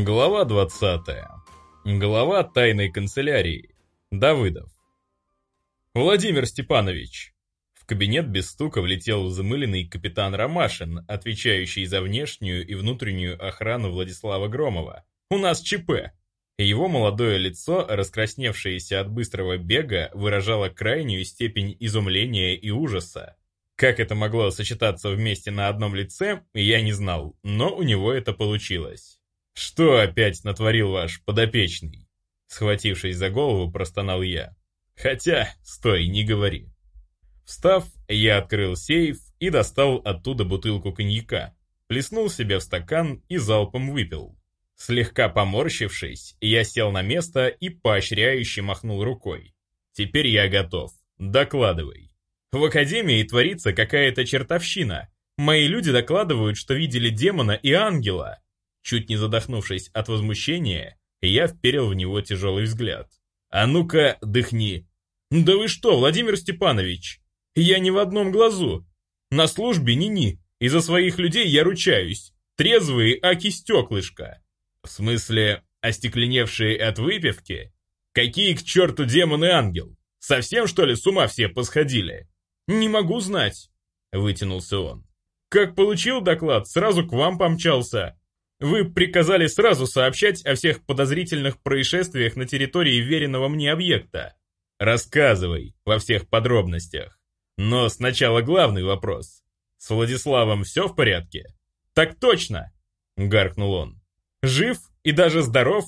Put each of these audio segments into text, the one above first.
Глава 20. Глава тайной канцелярии. Давыдов. Владимир Степанович. В кабинет без стука влетел замыленный капитан Ромашин, отвечающий за внешнюю и внутреннюю охрану Владислава Громова. У нас ЧП. Его молодое лицо, раскрасневшееся от быстрого бега, выражало крайнюю степень изумления и ужаса. Как это могло сочетаться вместе на одном лице, я не знал, но у него это получилось. «Что опять натворил ваш подопечный?» Схватившись за голову, простонал я. «Хотя, стой, не говори». Встав, я открыл сейф и достал оттуда бутылку коньяка, плеснул себе в стакан и залпом выпил. Слегка поморщившись, я сел на место и поощряюще махнул рукой. «Теперь я готов. Докладывай». «В Академии творится какая-то чертовщина. Мои люди докладывают, что видели демона и ангела. Чуть не задохнувшись от возмущения, я вперил в него тяжелый взгляд. «А ну-ка, дыхни!» «Да вы что, Владимир Степанович? Я не в одном глазу. На службе ни-ни, и за своих людей я ручаюсь. Трезвые, аки стеклышко». «В смысле, остекленевшие от выпивки? Какие к черту демон и ангел? Совсем, что ли, с ума все посходили?» «Не могу знать», — вытянулся он. «Как получил доклад, сразу к вам помчался. Вы приказали сразу сообщать о всех подозрительных происшествиях на территории веренного мне объекта. Рассказывай во всех подробностях. Но сначала главный вопрос. С Владиславом все в порядке? Так точно, гаркнул он. Жив и даже здоров?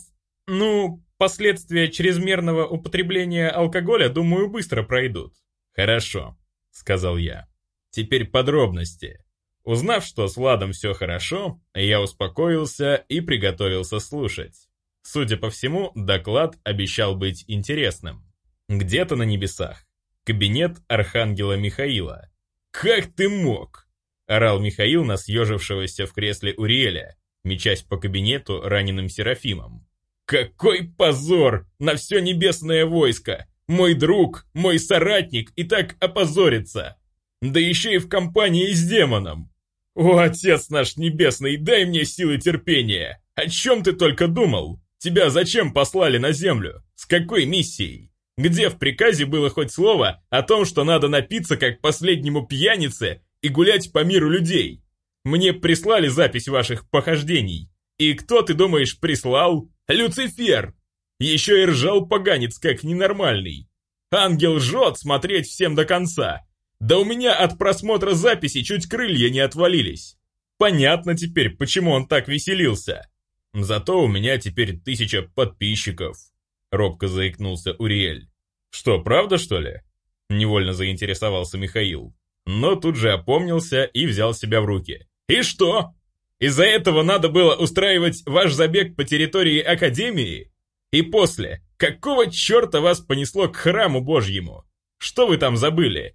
Ну, последствия чрезмерного употребления алкоголя, думаю, быстро пройдут. Хорошо, сказал я. Теперь подробности. Узнав, что с Владом все хорошо, я успокоился и приготовился слушать. Судя по всему, доклад обещал быть интересным. Где-то на небесах. Кабинет Архангела Михаила. «Как ты мог?» – орал Михаил на съежившегося в кресле Уриэля, мечась по кабинету раненым Серафимом. «Какой позор на все небесное войско! Мой друг, мой соратник и так опозорится! Да еще и в компании с демоном! «О, Отец наш Небесный, дай мне силы терпения! О чем ты только думал? Тебя зачем послали на землю? С какой миссией? Где в приказе было хоть слово о том, что надо напиться как последнему пьянице и гулять по миру людей? Мне прислали запись ваших похождений. И кто, ты думаешь, прислал? Люцифер! Еще и ржал поганец как ненормальный. Ангел жжет смотреть всем до конца, да у меня от просмотра записи чуть крылья не отвалились. Понятно теперь, почему он так веселился. Зато у меня теперь тысяча подписчиков. Робко заикнулся Уриэль. Что, правда что ли? Невольно заинтересовался Михаил. Но тут же опомнился и взял себя в руки. И что? Из-за этого надо было устраивать ваш забег по территории Академии? И после, какого черта вас понесло к храму Божьему? Что вы там забыли?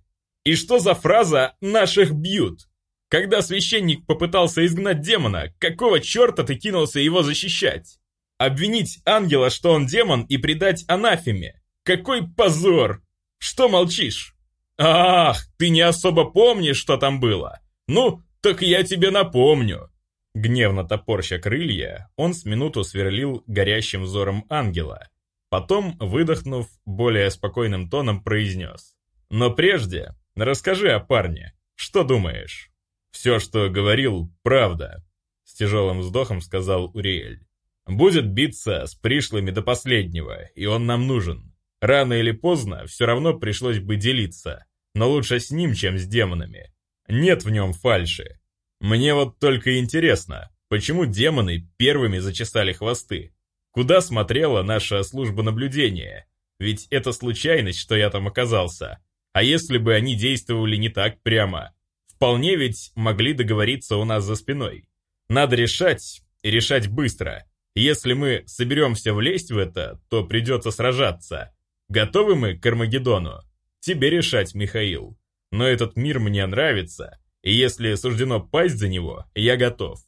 И что за фраза «наших бьют»? Когда священник попытался изгнать демона, какого черта ты кинулся его защищать? Обвинить ангела, что он демон, и предать анафеме? Какой позор! Что молчишь? Ах, ты не особо помнишь, что там было? Ну, так я тебе напомню. Гневно топорща крылья, он с минуту сверлил горящим взором ангела. Потом, выдохнув, более спокойным тоном произнес. Но прежде Расскажи о парне. Что думаешь? Все, что говорил, правда. С тяжелым вздохом сказал Уриэль. Будет биться с пришлыми до последнего, и он нам нужен. Рано или поздно все равно пришлось бы делиться, но лучше с ним, чем с демонами. Нет в нем фальши. Мне вот только интересно, почему демоны первыми зачесали хвосты? Куда смотрела наша служба наблюдения? Ведь это случайность, что я там оказался. А если бы они действовали не так прямо? Вполне ведь могли договориться у нас за спиной. Надо решать, и решать быстро. Если мы соберемся влезть в это, то придется сражаться. Готовы мы к Армагеддону? Тебе решать, Михаил. Но этот мир мне нравится, и если суждено пасть за него, я готов.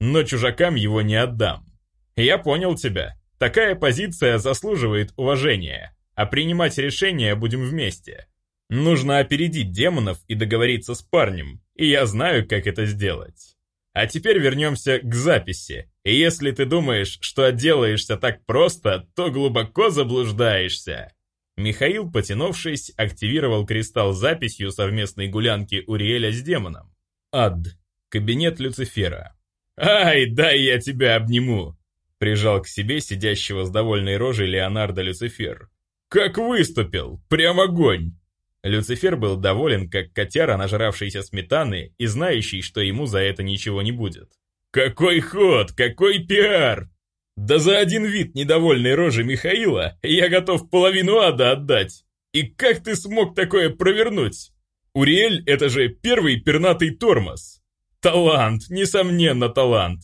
Но чужакам его не отдам. Я понял тебя. Такая позиция заслуживает уважения, а принимать решения будем вместе. Нужно опередить демонов и договориться с парнем, и я знаю, как это сделать. А теперь вернемся к записи. И если ты думаешь, что отделаешься так просто, то глубоко заблуждаешься. Михаил, потянувшись, активировал кристалл записью совместной гулянки Уриэля с демоном. Ад. Кабинет Люцифера. «Ай, дай я тебя обниму!» Прижал к себе сидящего с довольной рожей Леонардо Люцифер. «Как выступил! Прям огонь!» Люцифер был доволен, как котяра, нажравшийся сметаны и знающий, что ему за это ничего не будет. «Какой ход! Какой пиар!» «Да за один вид недовольной рожи Михаила я готов половину ада отдать! И как ты смог такое провернуть? Уриэль — это же первый пернатый тормоз! Талант, несомненно талант!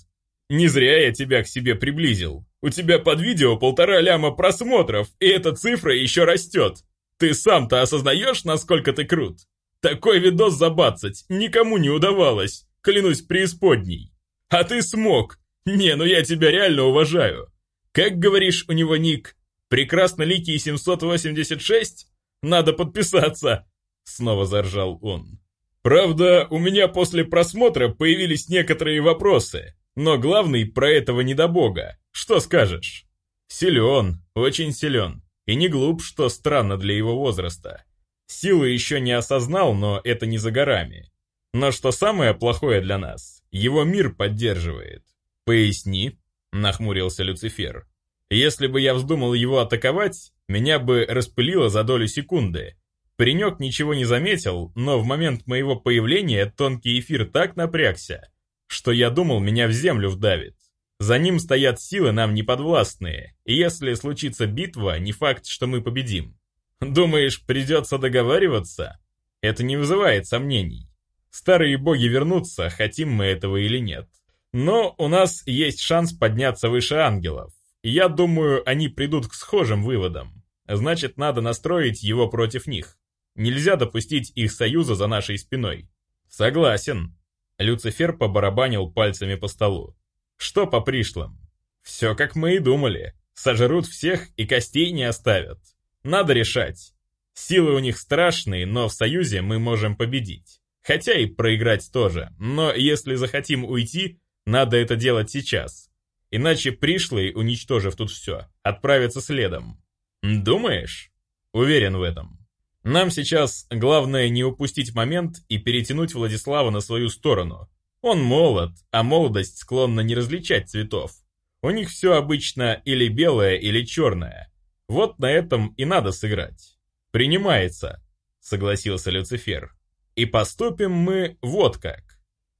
Не зря я тебя к себе приблизил. У тебя под видео полтора ляма просмотров, и эта цифра еще растет. Ты сам-то осознаешь, насколько ты крут? Такой видос забацать никому не удавалось, клянусь преисподней. А ты смог. Не, ну я тебя реально уважаю. Как говоришь у него ник? Прекрасно ликий 786? Надо подписаться. Снова заржал он. Правда, у меня после просмотра появились некоторые вопросы, но главный про этого недобога. Что скажешь? Силен, очень силен. И не глуп, что странно для его возраста. Силы еще не осознал, но это не за горами. Но что самое плохое для нас, его мир поддерживает. «Поясни», — нахмурился Люцифер. «Если бы я вздумал его атаковать, меня бы распылило за долю секунды. Паренек ничего не заметил, но в момент моего появления тонкий эфир так напрягся, что я думал, меня в землю вдавит. За ним стоят силы нам неподвластные, и если случится битва, не факт, что мы победим. Думаешь, придется договариваться? Это не вызывает сомнений. Старые боги вернутся, хотим мы этого или нет. Но у нас есть шанс подняться выше ангелов. Я думаю, они придут к схожим выводам. Значит, надо настроить его против них. Нельзя допустить их союза за нашей спиной. Согласен. Люцифер побарабанил пальцами по столу. Что по пришлым? Все как мы и думали. Сожрут всех и костей не оставят. Надо решать. Силы у них страшные, но в союзе мы можем победить. Хотя и проиграть тоже. Но если захотим уйти, надо это делать сейчас. Иначе пришлые, уничтожив тут все, отправятся следом. Думаешь? Уверен в этом. Нам сейчас главное не упустить момент и перетянуть Владислава на свою сторону, он молод, а молодость склонна не различать цветов. У них все обычно или белое, или черное. Вот на этом и надо сыграть. Принимается, согласился Люцифер. И поступим мы вот как.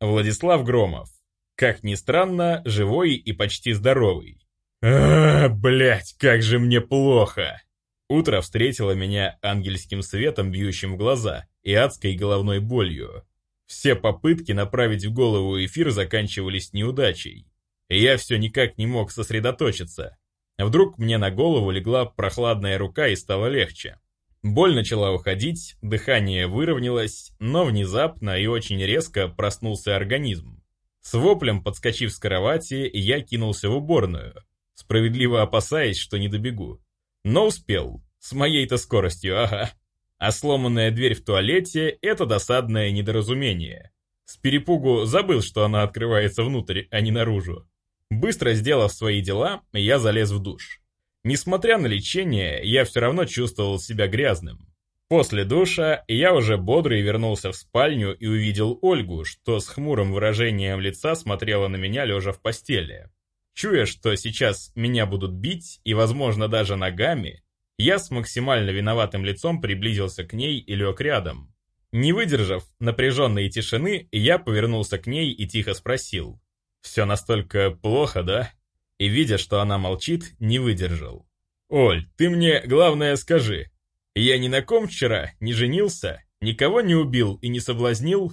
Владислав Громов. Как ни странно, живой и почти здоровый. А, блять, как же мне плохо. Утро встретило меня ангельским светом, бьющим в глаза, и адской головной болью. Все попытки направить в голову эфир заканчивались неудачей. И я все никак не мог сосредоточиться. Вдруг мне на голову легла прохладная рука и стало легче. Боль начала уходить, дыхание выровнялось, но внезапно и очень резко проснулся организм. С воплем, подскочив с кровати, я кинулся в уборную, справедливо опасаясь, что не добегу. Но успел, с моей-то скоростью, ага. А сломанная дверь в туалете – это досадное недоразумение. С перепугу забыл, что она открывается внутрь, а не наружу. Быстро сделав свои дела, я залез в душ. Несмотря на лечение, я все равно чувствовал себя грязным. После душа я уже бодрый вернулся в спальню и увидел Ольгу, что с хмурым выражением лица смотрела на меня, лежа в постели. Чуя, что сейчас меня будут бить и, возможно, даже ногами, я с максимально виноватым лицом приблизился к ней и лег рядом. Не выдержав напряженной тишины, я повернулся к ней и тихо спросил. «Все настолько плохо, да?» И, видя, что она молчит, не выдержал. «Оль, ты мне главное скажи. Я ни на ком вчера не женился, никого не убил и не соблазнил,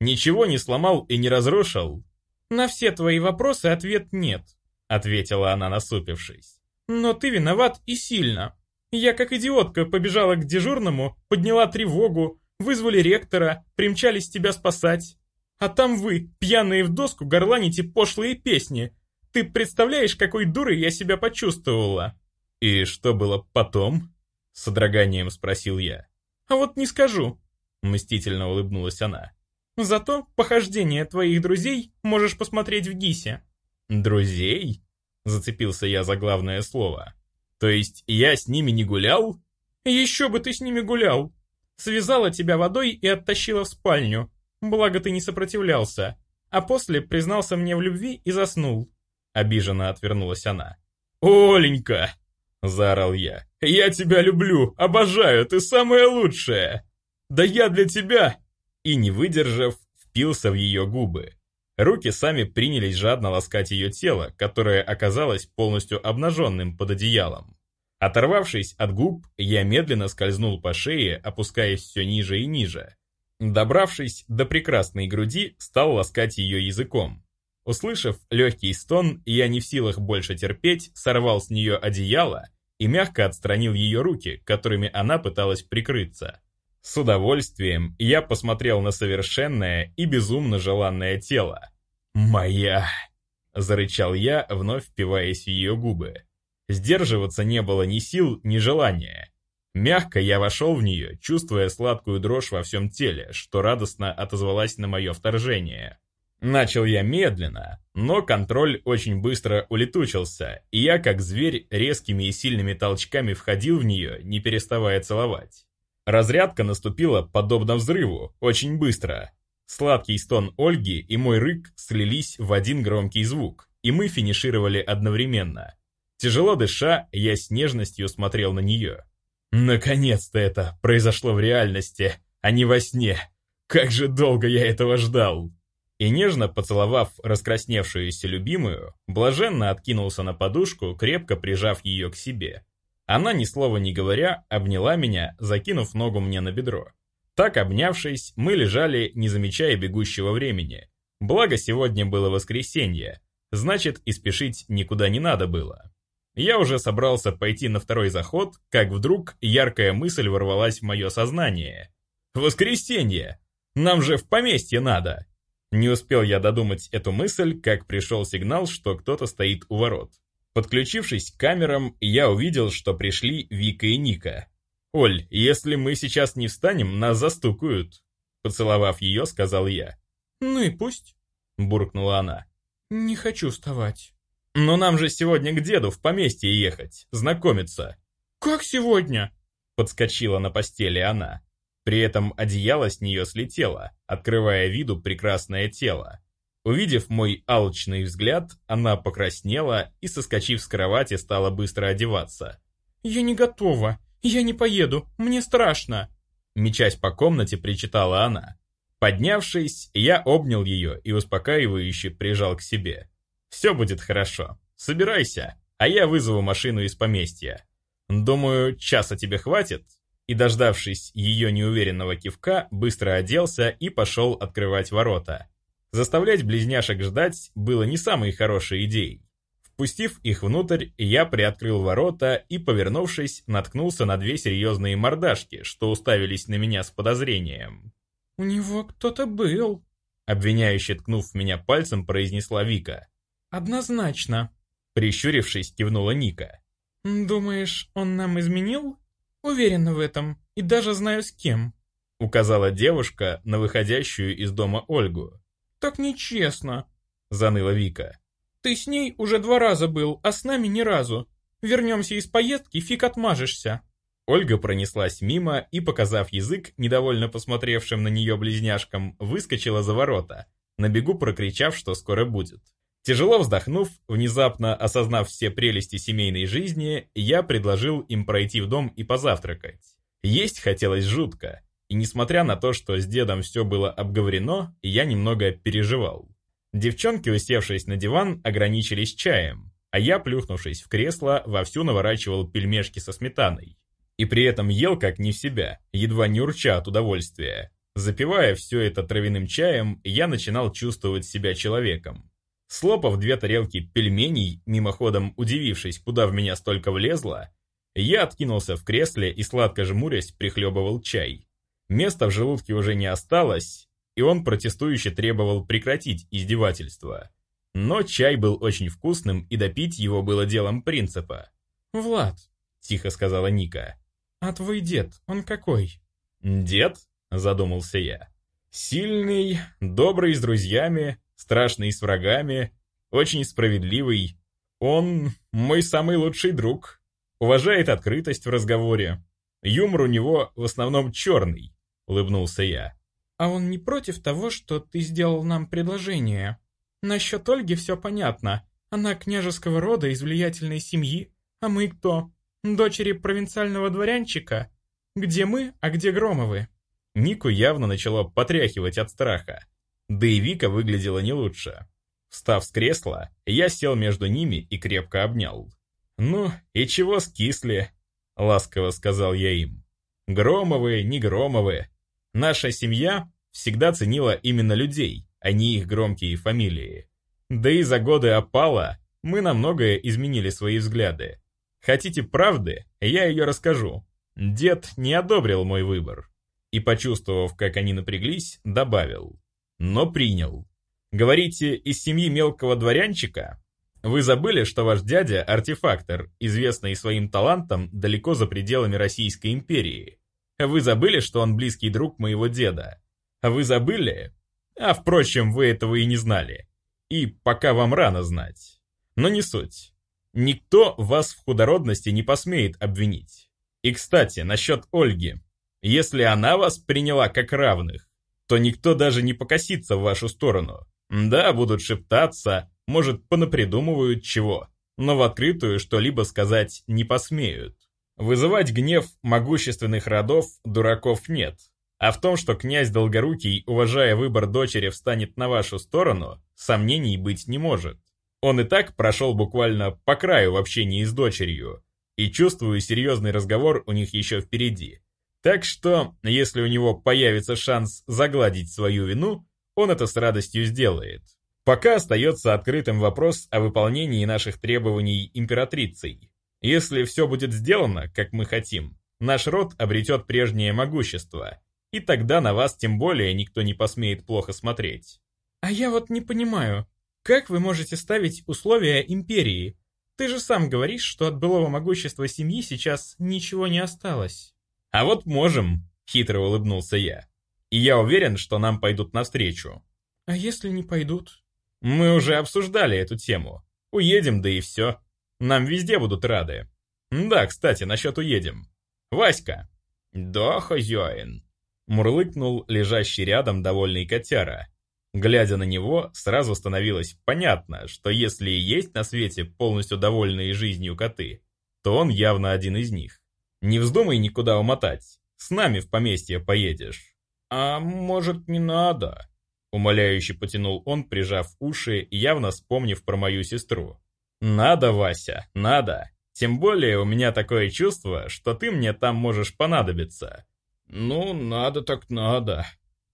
ничего не сломал и не разрушил?» «На все твои вопросы ответ нет», — ответила она, насупившись. «Но ты виноват и сильно. Я как идиотка побежала к дежурному, подняла тревогу, вызвали ректора, примчались тебя спасать. А там вы, пьяные в доску, горланите пошлые песни. Ты представляешь, какой дурой я себя почувствовала?» «И что было потом?» — с содроганием спросил я. «А вот не скажу», — мстительно улыбнулась она. Зато похождение твоих друзей можешь посмотреть в ГИСе». «Друзей?» — зацепился я за главное слово. «То есть я с ними не гулял?» «Еще бы ты с ними гулял! Связала тебя водой и оттащила в спальню. Благо ты не сопротивлялся. А после признался мне в любви и заснул». Обиженно отвернулась она. «Оленька!» — заорал я. «Я тебя люблю, обожаю, ты самая лучшая! Да я для тебя и, не выдержав, впился в ее губы. Руки сами принялись жадно ласкать ее тело, которое оказалось полностью обнаженным под одеялом. Оторвавшись от губ, я медленно скользнул по шее, опускаясь все ниже и ниже. Добравшись до прекрасной груди, стал ласкать ее языком. Услышав легкий стон, я не в силах больше терпеть, сорвал с нее одеяло и мягко отстранил ее руки, которыми она пыталась прикрыться. С удовольствием я посмотрел на совершенное и безумно желанное тело. «Моя!» — зарычал я, вновь впиваясь в ее губы. Сдерживаться не было ни сил, ни желания. Мягко я вошел в нее, чувствуя сладкую дрожь во всем теле, что радостно отозвалась на мое вторжение. Начал я медленно, но контроль очень быстро улетучился, и я, как зверь, резкими и сильными толчками входил в нее, не переставая целовать. Разрядка наступила подобно взрыву, очень быстро. Сладкий стон Ольги и мой рык слились в один громкий звук, и мы финишировали одновременно. Тяжело дыша, я с нежностью смотрел на нее. Наконец-то это произошло в реальности, а не во сне. Как же долго я этого ждал. И нежно поцеловав раскрасневшуюся любимую, блаженно откинулся на подушку, крепко прижав ее к себе. Она, ни слова не говоря, обняла меня, закинув ногу мне на бедро. Так, обнявшись, мы лежали, не замечая бегущего времени. Благо, сегодня было воскресенье, значит, и спешить никуда не надо было. Я уже собрался пойти на второй заход, как вдруг яркая мысль ворвалась в мое сознание. «Воскресенье! Нам же в поместье надо!» Не успел я додумать эту мысль, как пришел сигнал, что кто-то стоит у ворот. Подключившись к камерам, я увидел, что пришли Вика и Ника. «Оль, если мы сейчас не встанем, нас застукают», — поцеловав ее, сказал я. «Ну и пусть», — буркнула она. «Не хочу вставать». «Но нам же сегодня к деду в поместье ехать, знакомиться». «Как сегодня?» — подскочила на постели она. При этом одеяло с нее слетело, открывая виду прекрасное тело. Увидев мой алчный взгляд, она покраснела и, соскочив с кровати, стала быстро одеваться. «Я не готова. Я не поеду. Мне страшно». Мечась по комнате, причитала она. Поднявшись, я обнял ее и успокаивающе прижал к себе. «Все будет хорошо. Собирайся, а я вызову машину из поместья. Думаю, часа тебе хватит?» И, дождавшись ее неуверенного кивка, быстро оделся и пошел открывать ворота. Заставлять близняшек ждать было не самой хорошей идеей. Впустив их внутрь, я приоткрыл ворота и, повернувшись, наткнулся на две серьезные мордашки, что уставились на меня с подозрением. «У него кто-то был», — обвиняюще ткнув меня пальцем, произнесла Вика. «Однозначно», — прищурившись, кивнула Ника. «Думаешь, он нам изменил?» «Уверена в этом, и даже знаю с кем», — указала девушка на выходящую из дома Ольгу. «Так нечестно», — заныла Вика. «Ты с ней уже два раза был, а с нами ни разу. Вернемся из поездки, фиг отмажешься». Ольга пронеслась мимо и, показав язык, недовольно посмотревшим на нее близняшкам, выскочила за ворота, на бегу прокричав, что скоро будет. Тяжело вздохнув, внезапно осознав все прелести семейной жизни, я предложил им пройти в дом и позавтракать. Есть хотелось жутко, и несмотря на то, что с дедом все было обговорено, я немного переживал. Девчонки, усевшись на диван, ограничились чаем, а я, плюхнувшись в кресло, вовсю наворачивал пельмешки со сметаной. И при этом ел как не в себя, едва не урча от удовольствия. Запивая все это травяным чаем, я начинал чувствовать себя человеком. Слопав две тарелки пельменей, мимоходом удивившись, куда в меня столько влезло, я откинулся в кресле и, сладко жмурясь, прихлебывал чай. Места в желудке уже не осталось, и он протестующе требовал прекратить издевательство. Но чай был очень вкусным, и допить его было делом принципа. «Влад», — тихо сказала Ника. «А твой дед, он какой?» «Дед?» — задумался я. Сильный, добрый с друзьями, страшный с врагами, очень справедливый. Он мой самый лучший друг. Уважает открытость в разговоре. Юмор у него в основном черный, улыбнулся я. А он не против того, что ты сделал нам предложение? Насчет Ольги все понятно. Она княжеского рода из влиятельной семьи. А мы кто? Дочери провинциального дворянчика? Где мы, а где Громовы? Нику явно начало потряхивать от страха. Да и Вика выглядела не лучше. Встав с кресла, я сел между ними и крепко обнял. «Ну, и чего скисли?» — ласково сказал я им. «Громовы, не Громовы. Наша семья всегда ценила именно людей, а не их громкие фамилии. Да и за годы опала мы на многое изменили свои взгляды. Хотите правды, я ее расскажу. Дед не одобрил мой выбор и, почувствовав, как они напряглись, добавил. Но принял. Говорите, из семьи мелкого дворянчика? Вы забыли, что ваш дядя – артефактор, известный своим талантом далеко за пределами Российской империи. Вы забыли, что он близкий друг моего деда. Вы забыли? А, впрочем, вы этого и не знали. И пока вам рано знать. Но не суть. Никто вас в худородности не посмеет обвинить. И, кстати, насчет Ольги. Если она вас приняла как равных, то никто даже не покосится в вашу сторону. Да, будут шептаться, может, понапридумывают чего, но в открытую что-либо сказать не посмеют. Вызывать гнев могущественных родов дураков нет. А в том, что князь Долгорукий, уважая выбор дочери, встанет на вашу сторону, сомнений быть не может. Он и так прошел буквально по краю в общении с дочерью, и чувствую, серьезный разговор у них еще впереди. Так что, если у него появится шанс загладить свою вину, он это с радостью сделает. Пока остается открытым вопрос о выполнении наших требований императрицей. Если все будет сделано, как мы хотим, наш род обретет прежнее могущество, и тогда на вас тем более никто не посмеет плохо смотреть. А я вот не понимаю, как вы можете ставить условия империи? Ты же сам говоришь, что от былого могущества семьи сейчас ничего не осталось. «А вот можем», — хитро улыбнулся я. «И я уверен, что нам пойдут навстречу». «А если не пойдут?» «Мы уже обсуждали эту тему. Уедем, да и все. Нам везде будут рады. Да, кстати, насчет уедем. Васька». «Да, хозяин», — мурлыкнул лежащий рядом довольный котяра. Глядя на него, сразу становилось понятно, что если и есть на свете полностью довольные жизнью коты, то он явно один из них. Не вздумай никуда умотать. С нами в поместье поедешь. А может, не надо? Умоляюще потянул он, прижав уши, явно вспомнив про мою сестру. Надо, Вася, надо. Тем более у меня такое чувство, что ты мне там можешь понадобиться. Ну, надо так надо,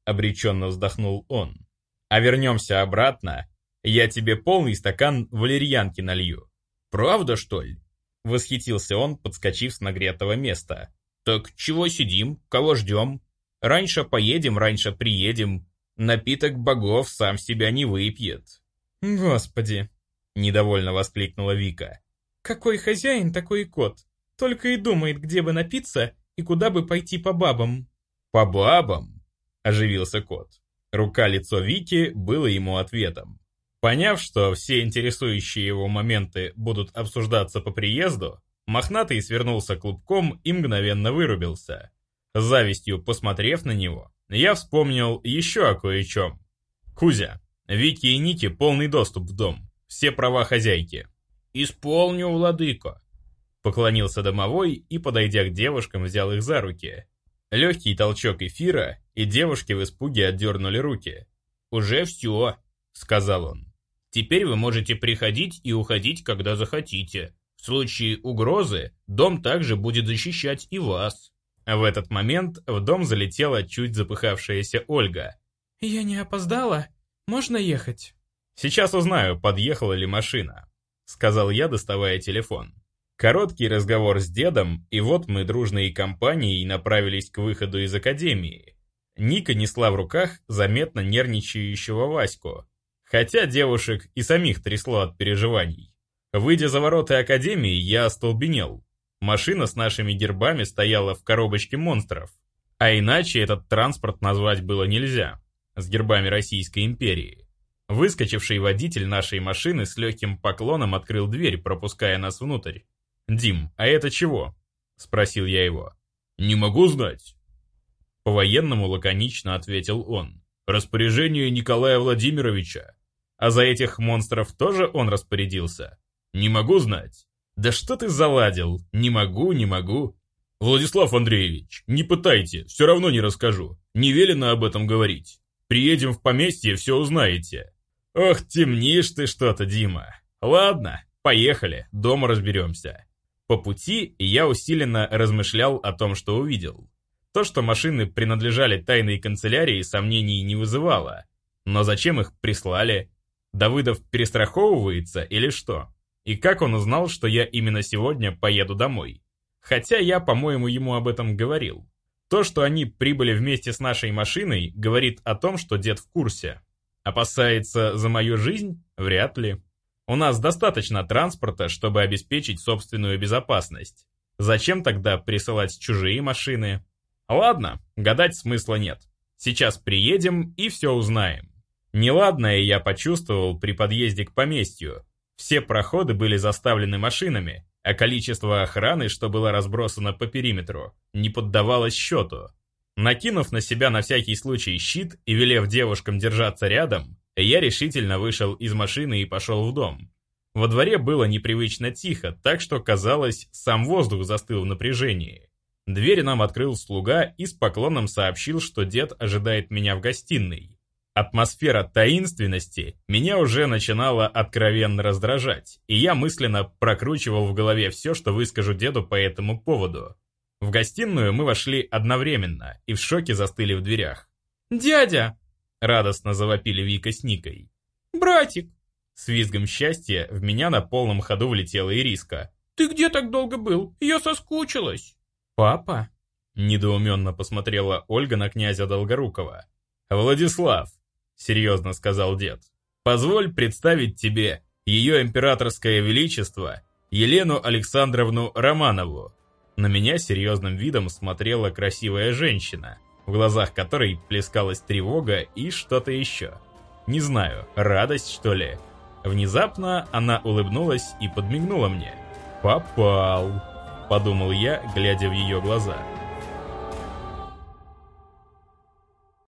обреченно вздохнул он. А вернемся обратно, я тебе полный стакан валерьянки налью. Правда, что ли? Восхитился он, подскочив с нагретого места. «Так чего сидим? Кого ждем? Раньше поедем, раньше приедем. Напиток богов сам себя не выпьет». «Господи!» — недовольно воскликнула Вика. «Какой хозяин, такой и кот. Только и думает, где бы напиться и куда бы пойти по бабам». «По бабам?» — оживился кот. Рука-лицо Вики было ему ответом. Поняв, что все интересующие его моменты будут обсуждаться по приезду, Мохнатый свернулся клубком и мгновенно вырубился. С завистью посмотрев на него, я вспомнил еще о кое-чем. Кузя, Вики и Ники полный доступ в дом, все права хозяйки. «Исполню, владыка!» Поклонился домовой и, подойдя к девушкам, взял их за руки. Легкий толчок эфира, и девушки в испуге отдернули руки. «Уже все», — сказал он. Теперь вы можете приходить и уходить, когда захотите. В случае угрозы дом также будет защищать и вас. В этот момент в дом залетела чуть запыхавшаяся Ольга. «Я не опоздала? Можно ехать?» «Сейчас узнаю, подъехала ли машина», — сказал я, доставая телефон. Короткий разговор с дедом, и вот мы дружной компанией направились к выходу из академии. Ника несла в руках заметно нервничающего Ваську, хотя девушек и самих трясло от переживаний. Выйдя за ворота Академии, я остолбенел. Машина с нашими гербами стояла в коробочке монстров. А иначе этот транспорт назвать было нельзя. с гербами Российской империи. Выскочивший водитель нашей машины с легким поклоном открыл дверь, пропуская нас внутрь. «Дим, а это чего?» — спросил я его. «Не могу знать». По-военному лаконично ответил он. «Распоряжение Николая Владимировича. А за этих монстров тоже он распорядился? Не могу знать». «Да что ты заладил? Не могу, не могу». «Владислав Андреевич, не пытайте, все равно не расскажу. Не велено об этом говорить. Приедем в поместье, все узнаете». «Ох, темнишь ты что-то, Дима. Ладно, поехали, дома разберемся». По пути я усиленно размышлял о том, что увидел. То, что машины принадлежали тайной канцелярии, сомнений не вызывало. Но зачем их прислали? Давыдов перестраховывается или что? И как он узнал, что я именно сегодня поеду домой? Хотя я, по-моему, ему об этом говорил. То, что они прибыли вместе с нашей машиной, говорит о том, что дед в курсе. Опасается за мою жизнь? Вряд ли. У нас достаточно транспорта, чтобы обеспечить собственную безопасность. Зачем тогда присылать чужие машины? Ладно, гадать смысла нет. Сейчас приедем и все узнаем. Неладное я почувствовал при подъезде к поместью. Все проходы были заставлены машинами, а количество охраны, что было разбросано по периметру, не поддавалось счету. Накинув на себя на всякий случай щит и велев девушкам держаться рядом, я решительно вышел из машины и пошел в дом. Во дворе было непривычно тихо, так что, казалось, сам воздух застыл в напряжении. Дверь нам открыл слуга и с поклоном сообщил, что дед ожидает меня в гостиной. Атмосфера таинственности меня уже начинала откровенно раздражать, и я мысленно прокручивал в голове все, что выскажу деду по этому поводу. В гостиную мы вошли одновременно и в шоке застыли в дверях. «Дядя!» — радостно завопили Вика с Никой. «Братик!» С визгом счастья в меня на полном ходу влетела Ириска. «Ты где так долго был? Я соскучилась!» «Папа?» — недоуменно посмотрела Ольга на князя Долгорукова. «Владислав!» — серьезно сказал дед. «Позволь представить тебе ее императорское величество Елену Александровну Романову, на меня серьезным видом смотрела красивая женщина, в глазах которой плескалась тревога и что-то еще. Не знаю, радость что ли. Внезапно она улыбнулась и подмигнула мне. «Попал», — подумал я, глядя в ее глаза.